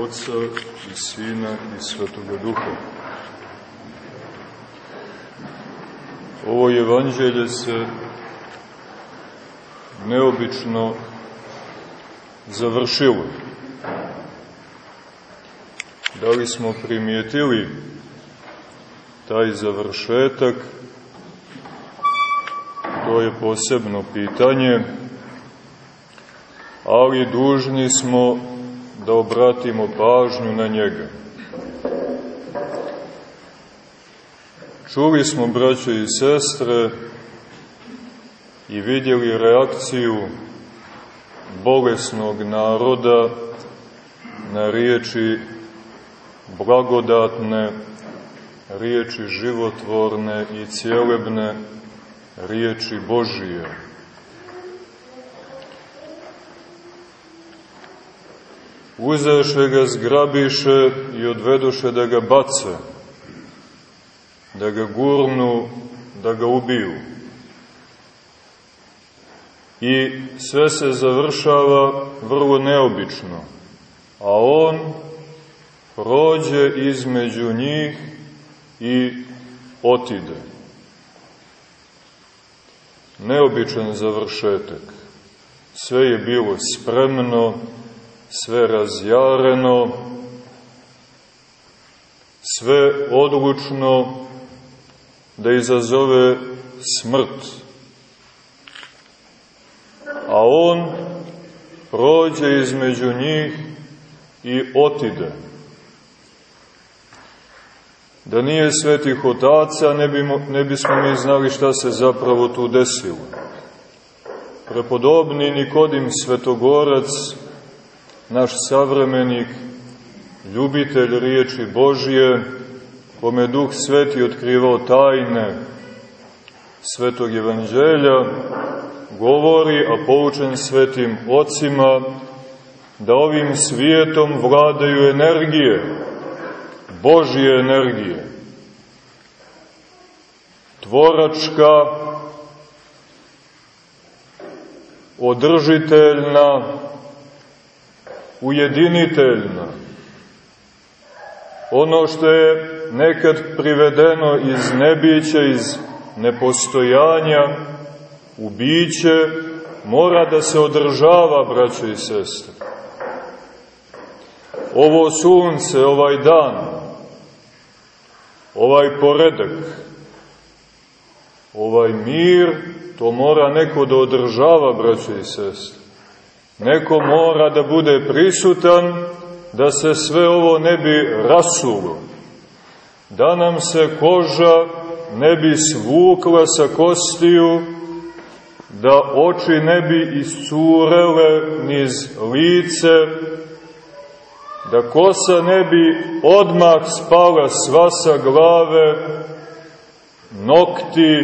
Otca i Sina i Svetoga Duha. Ovo evanđelje se neobično završilo. Da li smo primijetili taj završetak? To je posebno pitanje, ali dužni smo da obratimo pažnju na njega. Čuli smo, braćo i sestre, i vidjeli reakciju bolesnog naroda na riječi blagodatne, riječi životvorne i cijelebne, riječi Božije. Uzeše ga, zgrabiše i odvedoše da ga bace, da ga gurnu, da ga ubiju. I sve se završava vrlo neobično, a on prođe između njih i otide. Neobičan završetak. Sve je bilo spremno, sve razjareno, sve odlučno da izazove smrt. A on prođe između njih i otide. Da nije svetih otaca, ne, bi, ne bismo mi znali šta se zapravo tu desilo. Prepodobni Nikodim Svetogorac naš savremenik, ljubitelj riječi Božije, kome Duh Sveti otkrivao tajne Svetog Evanđelja, govori, a poučen svetim ocima, da ovim svijetom vladaju energije, Božje energije, tvoračka, održiteljna, ujediniteljna. Ono što je nekad privedeno iz nebića, iz nepostojanja u biće, mora da se održava, braćo i sestre. Ovo sunce, ovaj dan, ovaj poredak, ovaj mir, to mora neko da održava, braćo i sestre. Neko mora da bude prisutan da se sve ovo ne bi rasulo. Da nam se koža ne bi svukla sa kostiju, da oči ne bi iscurele niz lice, da kosa ne bi odmah spala sva sa glave, nokti,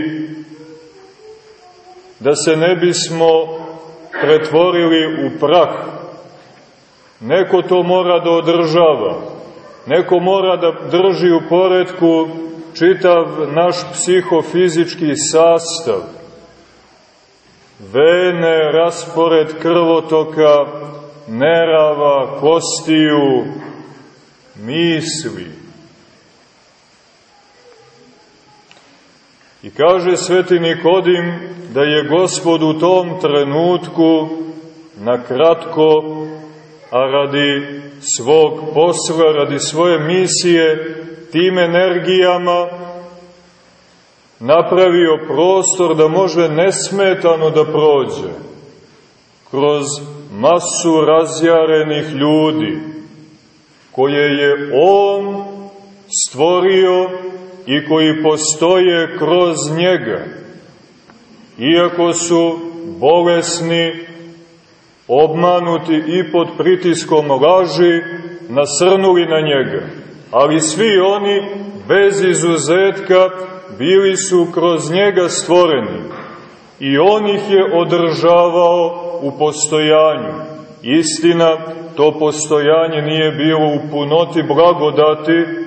da se ne bismo pretvorili u prah. Neko to mora da održava. Neko mora da drži u poredku čitav naš psihofizički sastav. Vene, raspored krvotoka, nerava, kostiju, misli. I kaže sveti Nikodim da je gospod u tom trenutku na kratko, a radi svog posla, radi svoje misije, tim energijama napravio prostor da može nesmetano da prođe kroz masu razjarenih ljudi koje je on stvorio i koji postoje kroz njega, iako su bolesni, obmanuti i pod pritiskom laži, nasrnuli na njega. Ali svi oni, bez izuzetka, bili su kroz njega stvoreni i on ih je održavao u postojanju. Istina, to postojanje nije bilo u punoti blagodati,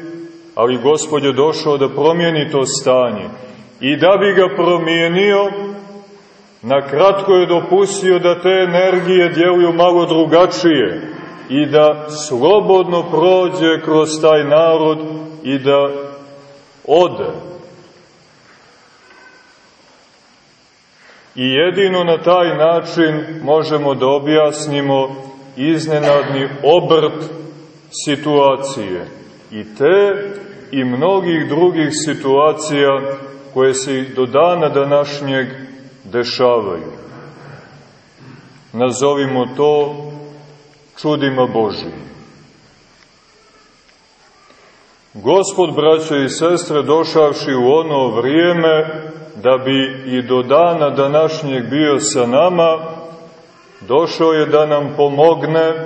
ali Gospod je došao da promijeni to stanje. I da bi ga promijenio, na kratko je dopustio da te energije djeluju malo drugačije, i da slobodno prođe kroz taj narod i da ode. I jedino na taj način možemo da objasnimo iznenadni obrt situacije. I te i mnogih drugih situacija koje se do dana današnjeg dešavaju. Nazovimo to čudima Božijim. Gospod, braćo i sestre, došavši u ono vrijeme, da bi i do dana današnjeg bio sa nama, došao je da nam pomogne,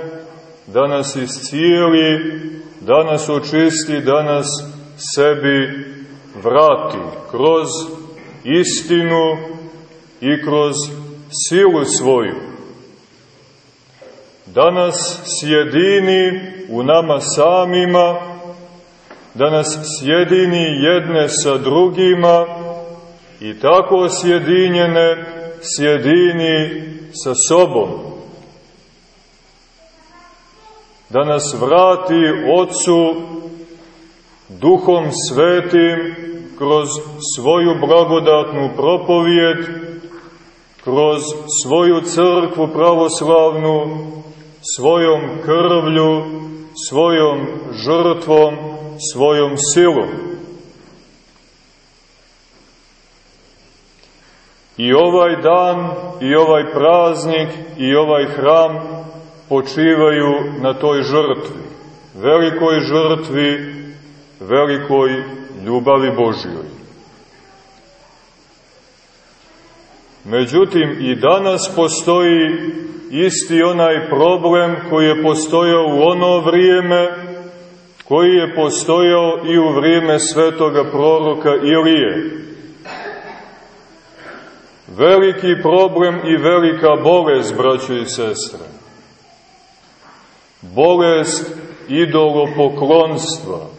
da nas iscijeli, da nas očisti, da nas sebi vrati kroz istinu i kroz silu svoju. Da nas sjedini u nama samima, da nas sjedini jedne sa drugima i tako sjedinjene sjedini sa sobom. Da nas vrati Otcu Duhom Svetim kroz svoju blagodatnu propovijed, kroz svoju crkvu pravoslavnu, svojom krvlju, svojom žrtvom, svojom silom. I ovaj dan, i ovaj praznik, i ovaj hram počivaju na toj žrtvi, velikoj žrtvi, velikoj ljubavi Božjoj. Međutim, i danas postoji isti onaj problem koji je postojao u ono vrijeme, koji je postojao i u vrijeme svetoga proroka Ilije. Veliki problem i velika bolest, braćo i sestre. Bolest idolopoklonstva,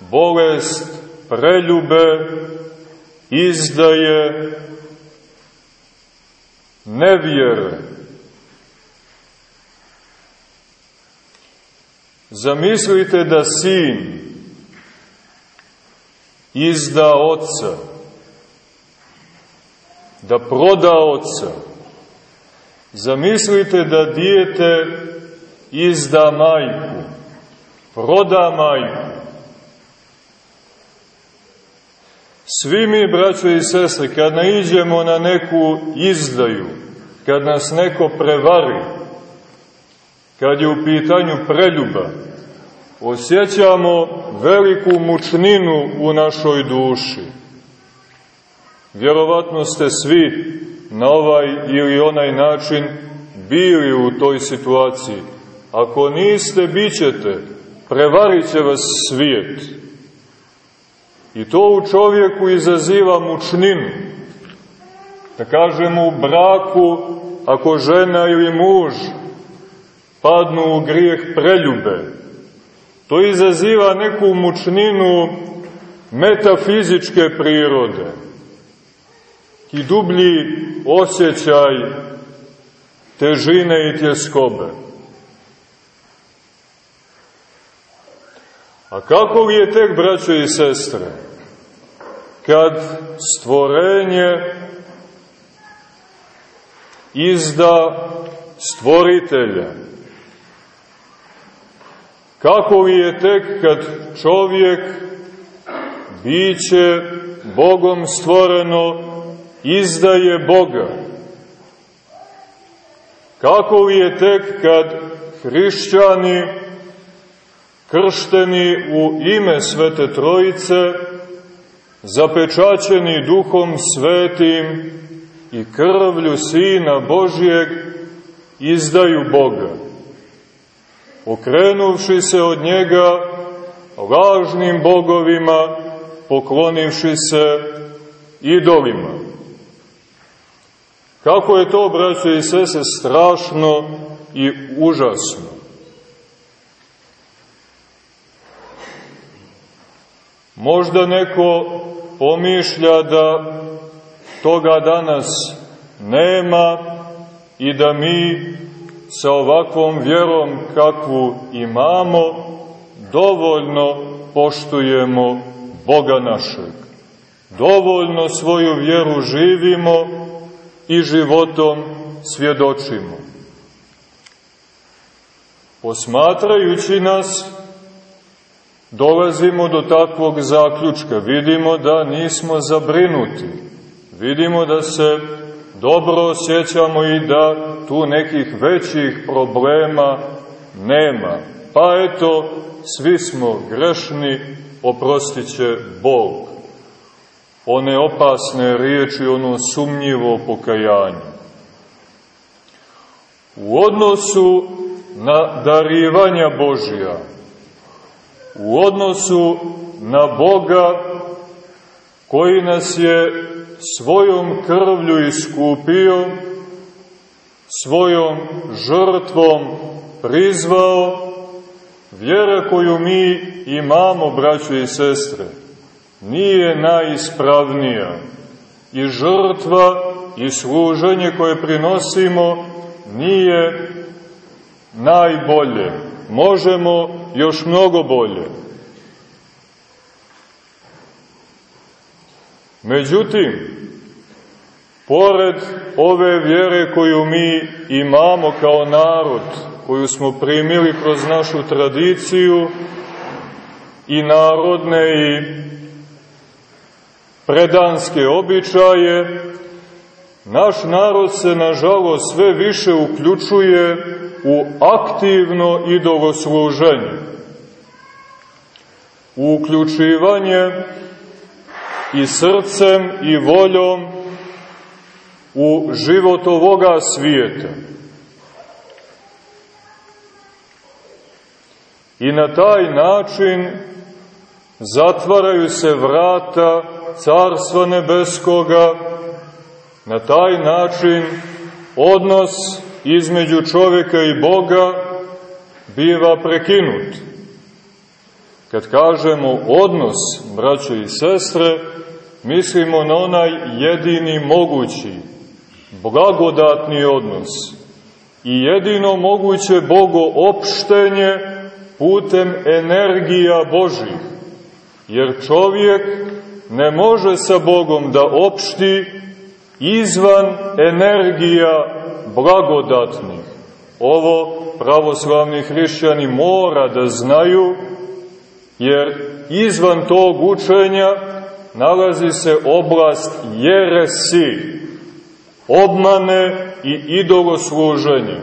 bolest preljube, izdaje, nevjere. Zamislite da sin izda oca, da proda oca. Zamislite da dijete izda majku, proda majku. Svi mi, braćo i sestre, kad naiđemo na neku izdaju, kad nas neko prevari, kad je u pitanju preljuba, osjećamo veliku mučninu u našoj duši. Vjerovatno ste svi na ovaj ili onaj način bili u toj situaciji. Ako niste, bit ćete, prevarit će vas svijet. I to u čovjeku izaziva mučninu. Da kažemo u braku, ako žena ili muž padnu u grijeh preljube, to izaziva neku mučninu metafizičke prirode i dublji osjećaj težine i tjeskobe. A kako li je tek, braćo i sestre, kad stvorenje izda stvoritelja? Kako li je tek kad čovjek, biće Bogom stvoreno, izdaje Boga? Kako li je tek kad hrišćani kršteni u ime Svete Trojice, zapečaćeni Duhom Svetim i krvlju Sina Božijeg, izdaju Boga. Okrenuvši se od njega lažnim bogovima, poklonivši se idolima. Kako je to, braćo i sese, strašno i užasno. Možda neko pomišlja da toga danas nema i da mi sa ovakvom vjerom kakvu imamo, dovoljno poštujemo Boga našeg. Dovoljno svoju vjeru živimo i životom svjedočimo. Posmatrajući nas, dolazimo do takvog zaključka. Vidimo da nismo zabrinuti. Vidimo da se dobro osjećamo i da tu nekih većih problema nema. Pa eto, svi smo grešni, oprostit će Bog. One opasne riječi, ono sumnjivo pokajanje. U odnosu na darivanja Božija, u odnosu na Boga koji nas je svojom krvlju iskupio, svojom žrtvom prizvao, vjera koju mi imamo, braćo i sestre, nije najispravnija i žrtva i služenje koje prinosimo nije najbolje. Možemo još mnogo bolje. Međutim, pored ove vjere koju mi imamo kao narod, koju smo primili kroz našu tradiciju i narodne i predanske običaje, naš narod se, nažalost, sve više uključuje u aktivno idolosluženje, u uključivanje i srcem i voljom u život ovoga svijeta. I na taj način zatvaraju se vrata Carstva Nebeskoga, na taj način odnos između čoveka i Boga biva prekinut. Kad kažemo odnos, braćo i sestre, mislimo na onaj jedini mogući, blagodatni odnos i jedino moguće bogoopštenje putem energija Božih. Jer čovjek ne može sa Bogom da opšti izvan energija blagodatnih. Ovo pravoslavni hrišćani mora da znaju, jer izvan tog učenja nalazi se oblast jeresi, obmane i idolosluženja.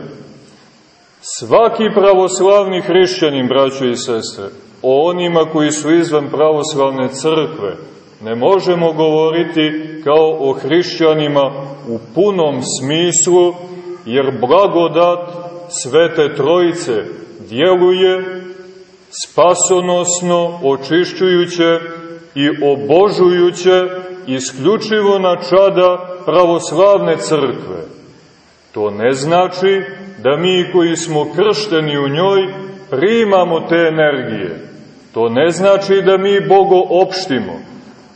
Svaki pravoslavni hrišćanin, braćo i sestre, o onima koji su izvan pravoslavne crkve, ne možemo govoriti kao o hrišćanima u punom smislu, jer blagodat Svete Trojice djeluje spasonosno, očišćujuće i obožujuće isključivo na čada pravoslavne crkve. To ne znači da mi koji smo kršteni u njoj primamo te energije. To ne znači da mi Bogo opštimo.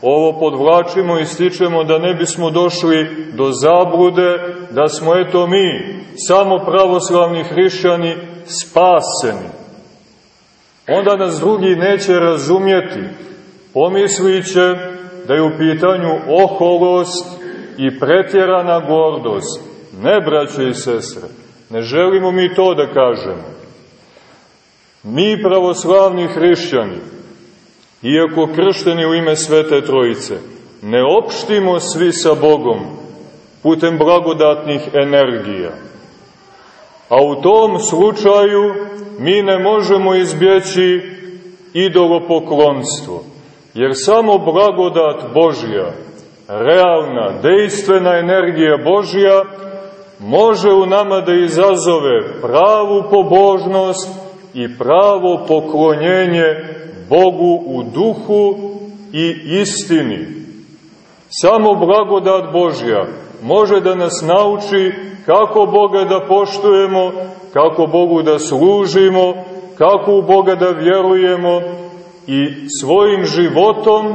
Ovo podvlačimo i stičemo da ne bismo došli do zablude da smo eto mi, samo pravoslavni hrišćani, spaseni. Onda nas drugi neće razumjeti, pomisliće da je u pitanju oholost i pretjerana gordost. Ne, braće i sestre, ne želimo mi to da kažemo. Mi pravoslavni hrišćani, iako kršteni u ime Svete Trojice, ne opštimo svi sa Bogom putem blagodatnih energija. A u tom slučaju mi ne možemo izbjeći idolopoklonstvo, jer samo blagodat Božja, realna, dejstvena energija Božja, može u nama da izazove pravu pobožnost i pravo poklonjenje Bogu u duhu i istini. Samo blagodat Božja može da nas nauči kako Boga da poštujemo, kako Bogu da služimo, kako u Boga da vjerujemo i svojim životom,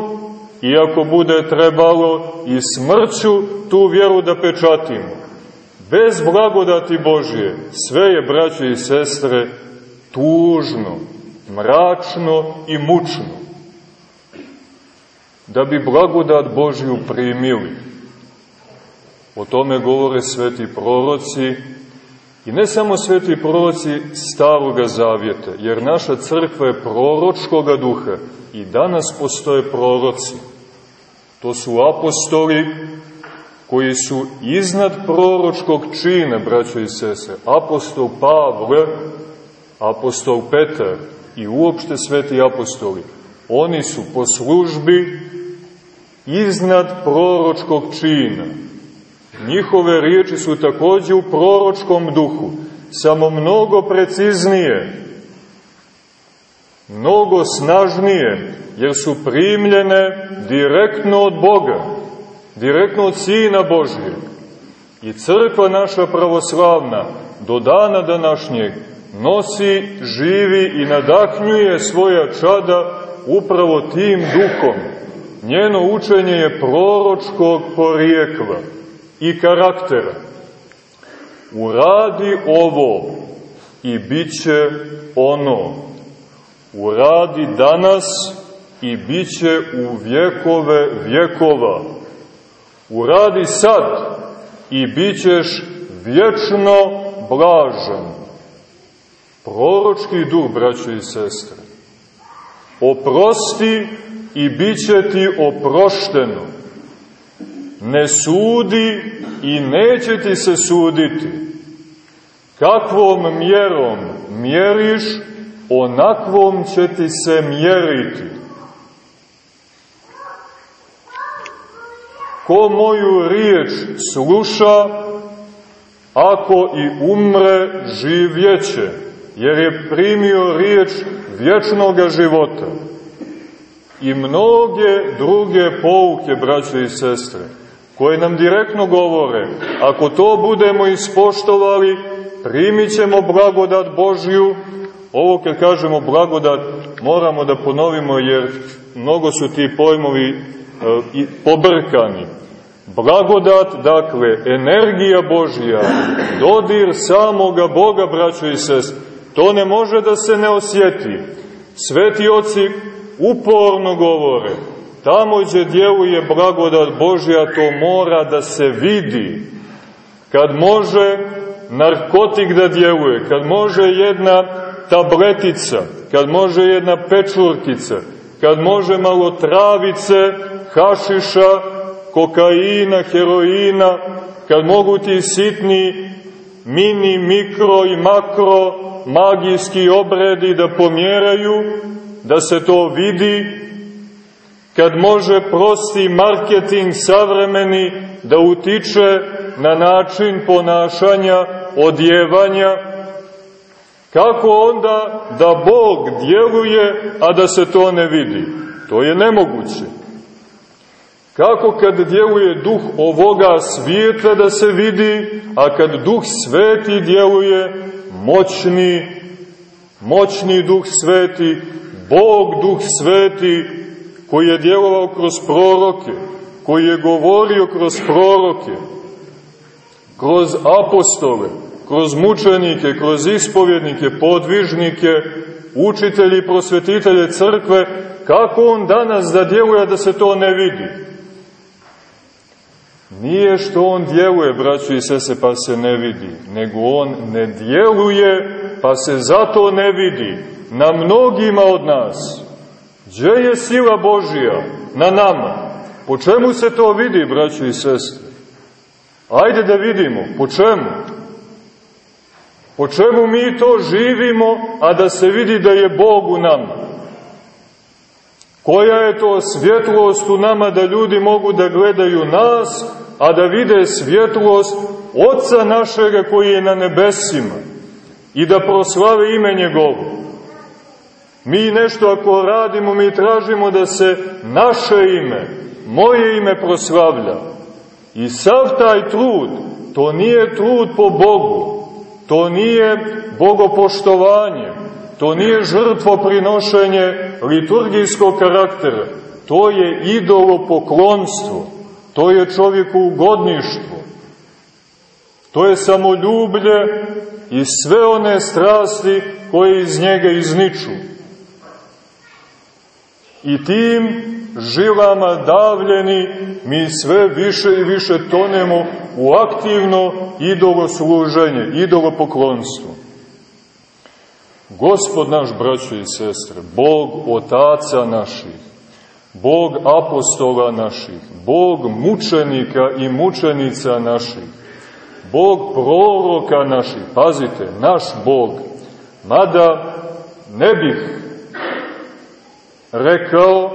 iako bude trebalo i smrću, tu vjeru da pečatimo. Bez blagodati Božije sve je, braćo i sestre, tužno, mračno i mučno. Da bi blagodat Božiju primili. O tome govore sveti proroci i ne samo sveti proroci staroga zavjeta, jer naša crkva je proročkoga duha i danas postoje proroci. To su apostoli koji su iznad proročkog čina, braćo i sese, apostol Pavle, apostol Petar i uopšte sveti apostoli. Oni su po službi iznad proročkog čina. Njihove riječi su takođe u proročkom duhu, samo mnogo preciznije, mnogo snažnije, jer su primljene direktno od Boga direktno od Sina Božijeg. I crkva naša pravoslavna do dana današnjeg nosi, živi i nadahnjuje svoja čada upravo tim duhom. Njeno učenje je proročkog porijekla i karaktera. Uradi ovo i bit će ono. Uradi danas i bit će u vjekove vjekova uradi sad i bit ćeš vječno blažen. Proročki duh, braćo i sestre. Oprosti i bit će ti oprošteno. Ne sudi i neće ti se suditi. Kakvom mjerom mjeriš, onakvom će ti se mjeriti. ko moju riječ sluša, ako i umre, živjeće, jer je primio riječ vječnoga života. I mnoge druge pouke, braće i sestre, koje nam direktno govore, ako to budemo ispoštovali, primit ćemo blagodat Božju, ovo kad kažemo blagodat, moramo da ponovimo, jer mnogo su ti pojmovi e, pobrkani. Blagodat, dakle, energija Božija, dodir samoga Boga, braćo i sest, to ne može da se ne osjeti. Sveti oci uporno govore, tamo gdje djeluje blagodat Božja, to mora da se vidi. Kad može narkotik da djeluje, kad može jedna tabletica, kad može jedna pečurkica, kad može malo travice, hašiša, kokaina, heroina, kad mogu ti sitni mini, mikro i makro magijski obredi da pomjeraju, da se to vidi, kad može prosti marketing savremeni da utiče na način ponašanja, odjevanja, kako onda da Bog djeluje, a da se to ne vidi? To je nemoguće. Kako kad djeluje duh ovoga svijeta da se vidi, a kad duh sveti djeluje, moćni, moćni duh sveti, Bog duh sveti, koji je djelovao kroz proroke, koji je govorio kroz proroke, kroz apostole, kroz mučenike, kroz ispovjednike, podvižnike, učitelji i prosvetitelje crkve, kako on danas da djeluje da se to ne vidi? Nije što on djeluje, braćo i sese, pa se ne vidi, nego on ne djeluje, pa se zato ne vidi. Na mnogima od nas. Gdje je sila Božija? Na nama. Po čemu se to vidi, braćo i sestre? Ajde da vidimo. Po čemu? Po čemu mi to živimo, a da se vidi da je Bog u nama? Koja je to svjetlost u nama da ljudi mogu da gledaju nas, a da vide svjetlost Otca našega koji je na nebesima i da proslave ime njegovo. Mi nešto ako radimo, mi tražimo da se naše ime, moje ime proslavlja. I sav taj trud, to nije trud po Bogu, to nije bogopoštovanje, to nije žrtvo prinošenje liturgijskog karaktera, to je idolopoklonstvo. To je čovjeku ugodništvo. To je samoljublje i sve one strasti koje iz njega izniču. I tim žilama davljeni mi sve više i više tonemo u aktivno idolosluženje, idolopoklonstvo. Gospod naš, braćo i sestre, Bog otaca naših, Bog apostola naših, Bog mučenika i mučenica naših, Bog proroka naših, pazite, naš Bog, mada ne bih rekao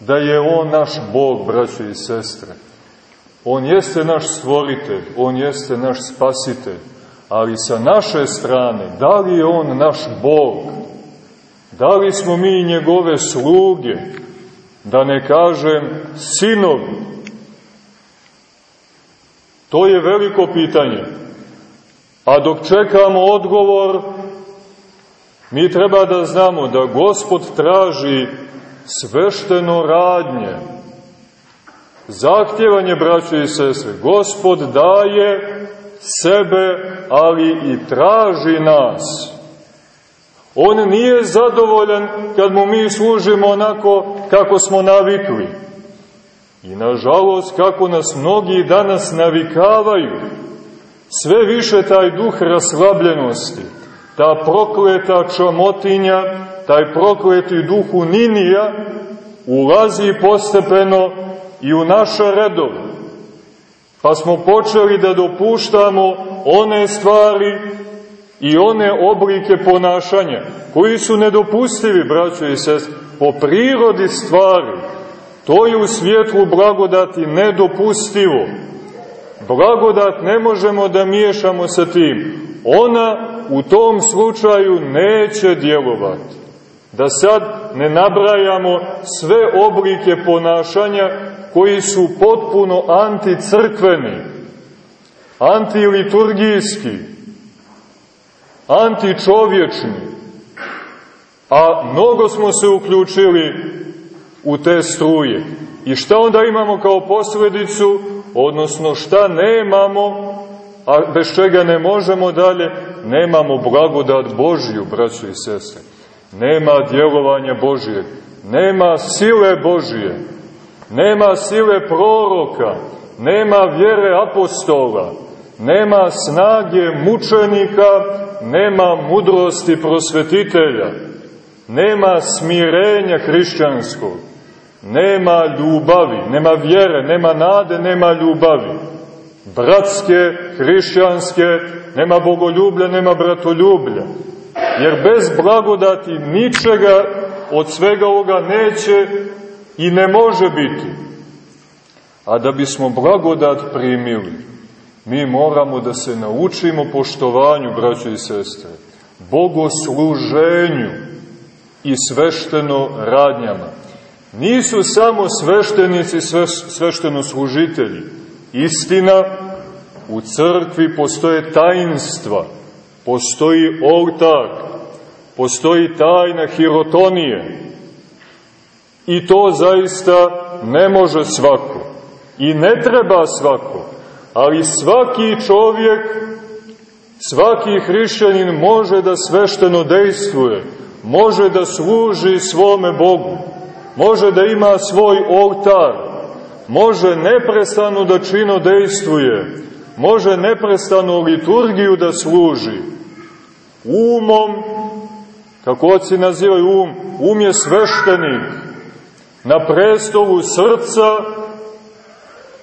da je On naš Bog, braćo i sestre. On jeste naš stvoritelj, On jeste naš spasitelj, ali sa naše strane, da li je On naš Bog? Da li smo mi njegove sluge? Da ne kažem sinovi? To je veliko pitanje. A dok čekamo odgovor, mi treba da znamo da Gospod traži svešteno radnje, zahtjevanje, braće i sestre. Gospod daje sebe, ali i traži nas. On nije zadovoljan kad mu mi služimo onako kako smo navikli. I nažalost, kako nas mnogi danas navikavaju, sve više taj duh raslabljenosti, ta prokleta čamotinja, taj prokleti duh uninija, ulazi postepeno i u naša redove. Pa smo počeli da dopuštamo one stvari i one oblike ponašanja koji su nedopustivi, braćo i sest, po prirodi stvari. To je u svijetlu blagodati nedopustivo. Blagodat ne možemo da miješamo sa tim. Ona u tom slučaju neće djelovati. Da sad ne nabrajamo sve oblike ponašanja koji su potpuno anticrkveni, antiliturgijski, antičovječni, a mnogo smo se uključili u te struje. I šta onda imamo kao posledicu, odnosno šta nemamo, a bez čega ne možemo dalje, nemamo blagodat Božiju, braćo i sese. Nema djelovanja Božije, nema sile Božije, nema sile proroka, nema vjere apostola, nema snage mučenika, nema mudrosti prosvetitelja, nema smirenja hrišćanskog, nema ljubavi, nema vjere, nema nade, nema ljubavi. Bratske, hrišćanske, nema bogoljublja, nema bratoljublja. Jer bez blagodati ničega od svega ovoga neće i ne može biti. A da bismo blagodat primili, mi moramo da se naučimo poštovanju, braćo i sestre, bogosluženju i svešteno radnjama. Nisu samo sveštenici sve, sveštenoslužitelji. Istina, u crkvi postoje tajnstva, postoji oltar, postoji tajna hirotonije, I to zaista ne može svako. I ne treba svako. Ali svaki čovjek, svaki hrišćanin može da svešteno dejstvuje, može da služi svome Bogu, može da ima svoj oltar, može neprestano da čino dejstvuje, može neprestano liturgiju da služi. Umom, kako oci nazivaju um, um je sveštenik, na prestolu srca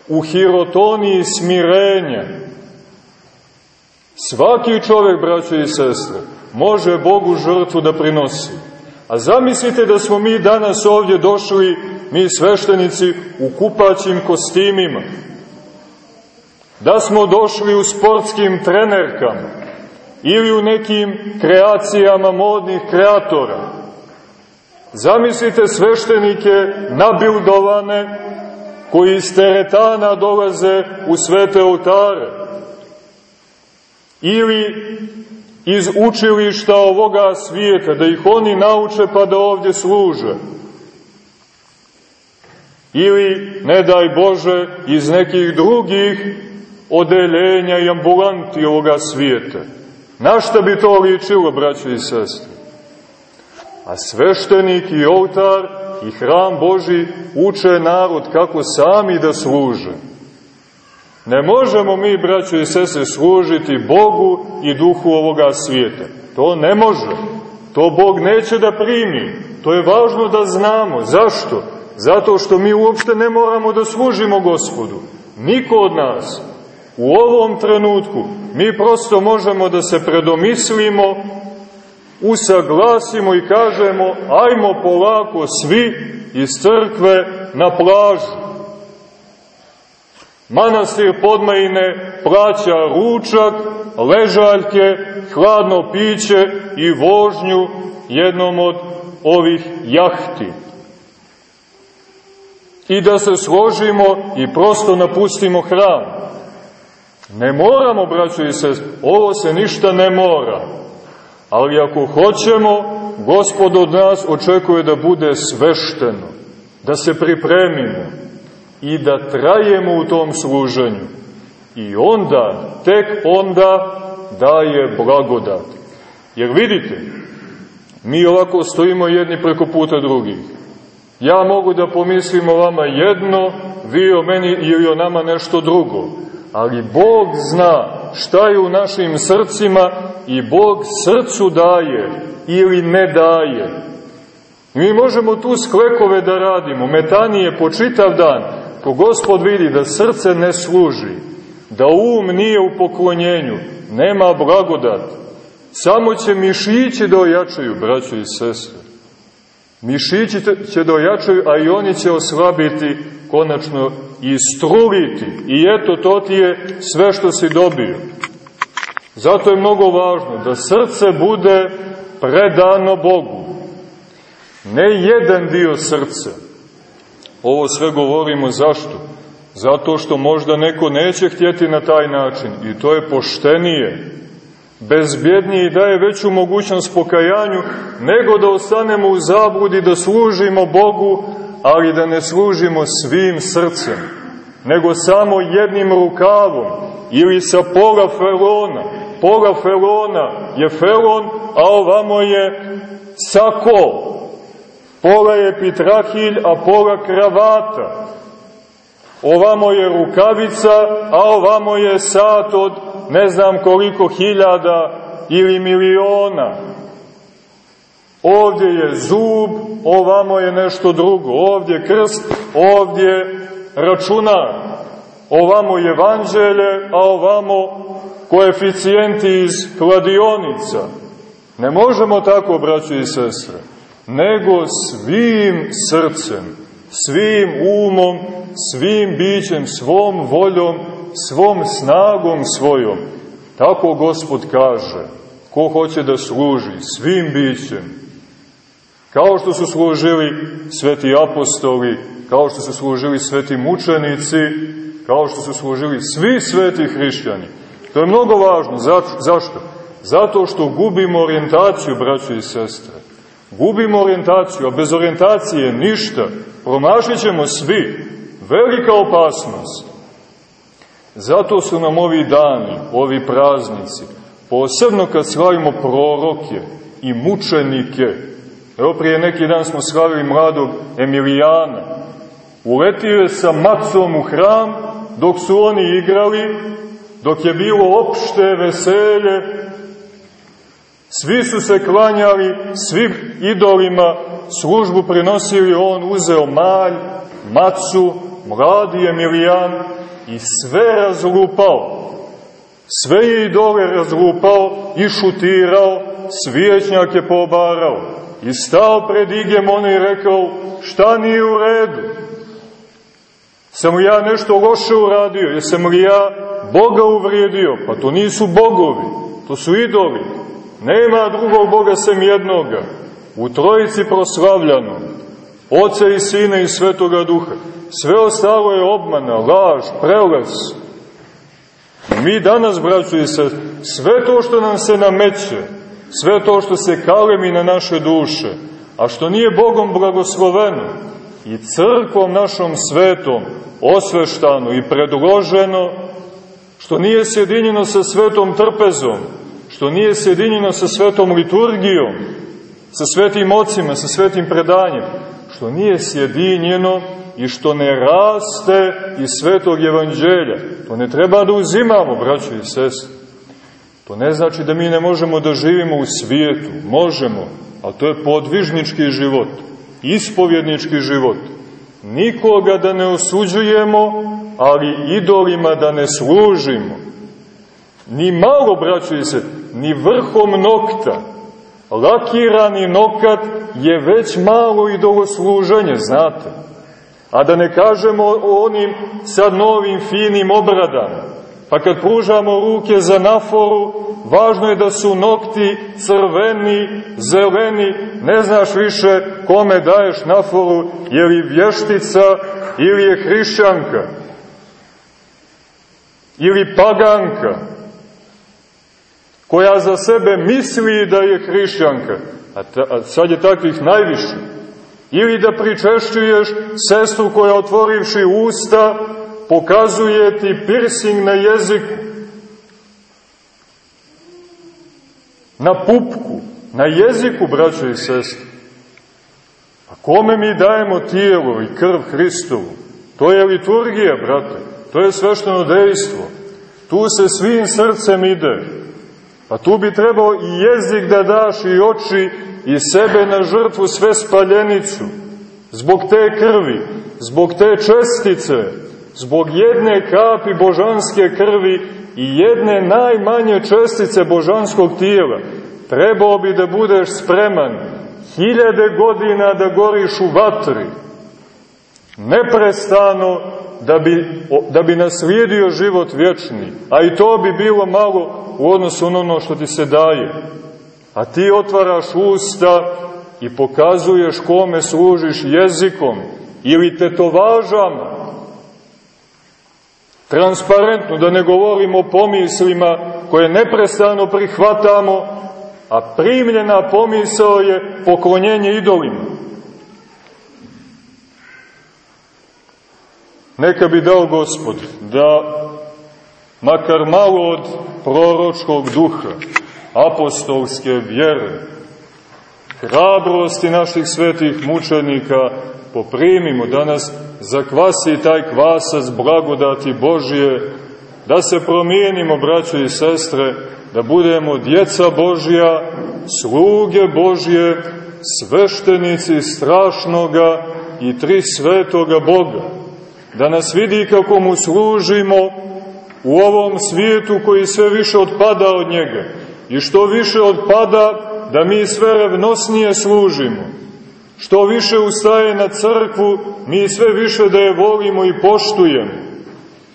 u hirotoniji smirenja. Svaki čovjek, braćo i sestre, može Bogu žrtvu da prinosi. A zamislite da smo mi danas ovdje došli, mi sveštenici, u kupaćim kostimima. Da smo došli u sportskim trenerkama ili u nekim kreacijama modnih kreatora Zamislite sveštenike nabildovane koji iz teretana dolaze u svete oltare ili iz učilišta ovoga svijeta, da ih oni nauče pa da ovdje služe. Ili, ne daj Bože, iz nekih drugih odeljenja i ambulanti ovoga svijeta. Na šta bi to ličilo, braćo i sestre? A sveštenik i oltar i hram Boži uče narod kako sami da služe. Ne možemo mi, braćo i sestre, služiti Bogu i duhu ovoga svijeta. To ne može. To Bog neće da primi. To je važno da znamo. Zašto? Zato što mi uopšte ne moramo da služimo gospodu. Niko od nas. U ovom trenutku mi prosto možemo da se predomislimo, usaglasimo i kažemo ajmo polako svi iz crkve na plažu. Manastir Podmajine plaća ručak, ležaljke, hladno piće i vožnju jednom od ovih jahti. I da se složimo i prosto napustimo hram. Ne moramo, braćo i sest, ovo se ništa ne mora. Ali ako hoćemo, Gospod od nas očekuje da bude svešteno, da se pripremimo i da trajemo u tom služenju. I onda, tek onda, daje blagodat. Jer vidite, mi ovako stojimo jedni preko puta drugih. Ja mogu da pomislim o vama jedno, vi o meni ili o nama nešto drugo. Ali Bog zna šta je u našim srcima i Bog srcu daje ili ne daje. Mi možemo tu sklekove da radimo, metanije po čitav dan, ko gospod vidi da srce ne služi, da um nije u poklonjenju, nema blagodat. Samo će mišići da ojačaju, braćo i sestre. Mišići će da ojačaju, a i oni će oslabiti, konačno i struliti. I eto, to ti je sve što si dobio. Zato je mnogo važno da srce bude predano Bogu. Ne jedan dio srca. Ovo sve govorimo zašto? Zato što možda neko neće htjeti na taj način i to je poštenije, bezbjednije i daje veću mogućnost pokajanju nego da ostanemo u zabludi da služimo Bogu, ali da ne služimo svim srcem, nego samo jednim rukavom ili sa pola felona. Pola felona je felon, a ovamo je sako. Pola je pitrahilj, a pola kravata. Ovamo je rukavica, a ovamo je sat od ne znam koliko hiljada ili miliona. Ovdje je zub, ovamo je nešto drugo. Ovdje je krst, ovdje računar. Ovamo je evanđelje, a ovamo koeficijenti iz kladionica. Ne možemo tako, braći i sestre, nego svim srcem, svim umom, svim bićem, svom voljom, svom snagom svojom. Tako Gospod kaže, ko hoće da služi svim bićem, kao što su služili sveti apostoli, kao što su služili sveti mučenici, kao što su služili svi sveti hrišćani. To je mnogo važno. Zašto? Zato što gubimo orijentaciju, braćo i sestre. Gubimo orijentaciju, a bez orijentacije ništa. Promašit ćemo svi. Velika opasnost. Zato su nam ovi dani, ovi praznici, posebno kad slavimo proroke i mučenike. Evo prije neki dan smo slavili mladog Emilijana. Uletio je sa macom u hram dok su oni igrali, dok je bilo opšte veselje, Svi su se klanjali, svi idolima službu prinosili, on uzeo malj, macu, mladi Emilijan i sve razlupao. Sve je idole razlupao i šutirao, svijećnjak je pobarao. I stao pred Igemona i rekao, šta nije u redu? Sam ja nešto loše uradio? Jesam li ja Boga uvrijedio? Pa to nisu bogovi, to su idoli. Nema drugog Boga sem jednoga, u trojici proslavljano, Oca i Sina i Svetoga Duha. Sve ostalo je obmana, laž, preles. Mi danas, braću i se, sve to što nam se nameće, sve to što se kalemi na naše duše, a što nije Bogom blagosloveno i crkvom našom svetom osveštano i predloženo, što nije sjedinjeno sa svetom trpezom, što nije sjedinjeno sa svetom liturgijom, sa svetim ocima, sa svetim predanjem, što nije sjedinjeno i što ne raste iz svetog evanđelja. To ne treba da uzimamo, braćo i sestri. To ne znači da mi ne možemo da živimo u svijetu. Možemo, ali to je podvižnički život, ispovjednički život. Nikoga da ne osuđujemo, ali idolima da ne služimo. Ni malo, braćo i se, ni vrhom nokta. Lakirani nokat je već malo idolosluženje, znate. A da ne kažemo o onim sad novim finim obradama. Pa kad pružamo ruke za naforu, važno je da su nokti crveni, zeleni, ne znaš više kome daješ naforu, je li vještica ili je hrišćanka, ili paganka, koja za sebe misli da je hrišćanka, a, ta, a sad je takvih najviše. Ili da pričešćuješ sestru koja otvorivši usta pokazuje ti piercing na jeziku, na pupku, na jeziku, braćo i sestre. A kome mi dajemo tijelo i krv Hristovu? To je liturgija, brate. To je svešteno dejstvo. Tu se svim srcem ide. A tu bi trebao i jezik da daš i oči i sebe na žrtvu sve spaljenicu. Zbog te krvi, zbog te čestice, zbog jedne kapi božanske krvi i jedne najmanje čestice božanskog tijela, trebao bi da budeš spreman hiljade godina da goriš u vatri, neprestano da bi, da bi naslijedio život vječni, a i to bi bilo malo u odnosu na ono što ti se daje. A ti otvaraš usta i pokazuješ kome služiš jezikom ili tetovažama, transparentno, da ne govorimo o pomislima koje neprestano prihvatamo, a primljena pomisao je poklonjenje idolima. Neka bi dao Gospod da makar malo od proročkog duha, apostolske vjere, hrabrosti naših svetih mučenika poprimimo, da nas zakvasi taj kvasac blagodati Božije, da se promijenimo, braćo i sestre, da budemo djeca Božja, sluge Božje, sveštenici strašnoga i tri svetoga Boga, da nas vidi kako mu služimo u ovom svijetu koji sve više odpada od njega i što više odpada da mi sve revnosnije služimo. Što više ustaje na crkvu, mi sve više da je volimo i poštujemo.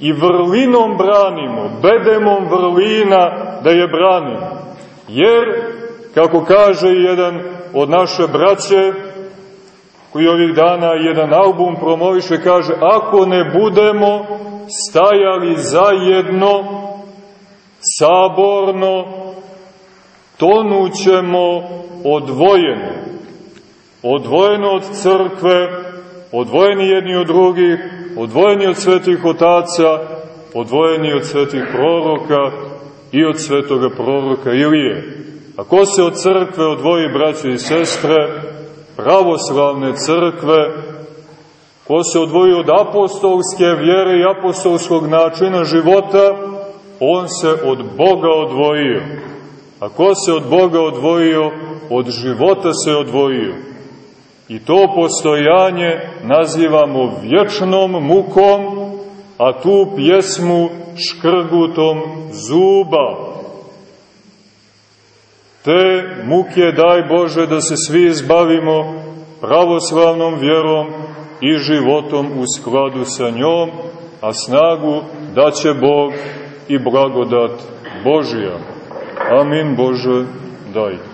I vrlinom branimo, bedemom vrlina da je branimo. Jer, kako kaže jedan od naše braće, koji ovih dana jedan album promoviše, kaže, ako ne budemo stajali zajedno, saborno, tonućemo odvojeno. Odvojeno od crkve, odvojeni jedni od drugih, odvojeni od svetih otaca, odvojeni od svetih proroka i od svetoga proroka Ilije. A ko se od crkve odvoji, braće i sestre, pravoslavne crkve, ko se odvoji od apostolske vjere i apostolskog načina života, on se od Boga odvojio. A ko se od Boga odvojio, od života se odvojio. I to postojanje nazivamo vječnom mukom, a tu pjesmu škrgutom zuba. Te muke daj Bože da se svi izbavimo pravoslavnom vjerom i životom u skladu sa njom, a snagu daće Bog i blagodat Božija. Amin Bože, daj.